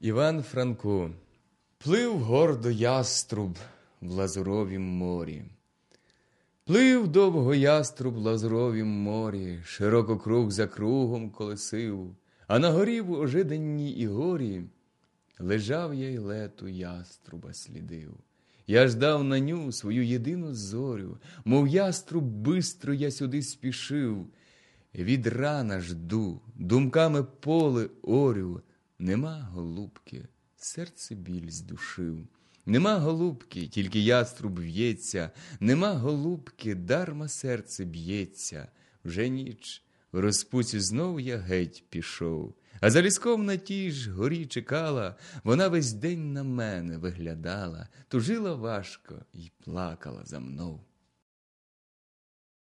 Іван Франко плив гордо яструб в лазуровім морі. Плив довго яструб в лазуровім морі, широко круг за кругом колесив, а на горі в ожиданні і горі лежав я й лету яструба слідив. Я ждав на ню свою єдину зорю, мов яструб бистро я сюди спішив. Від рана жду, думками поле орю, нема голубки, серце біль здушив. Нема голубки, тільки яструб в'ється, нема голубки, дарма серце б'ється. Вже ніч, в розпуці знов я геть пішов. А за ліском на тій ж горі чекала, вона весь день на мене виглядала, тужила важко й плакала за мною.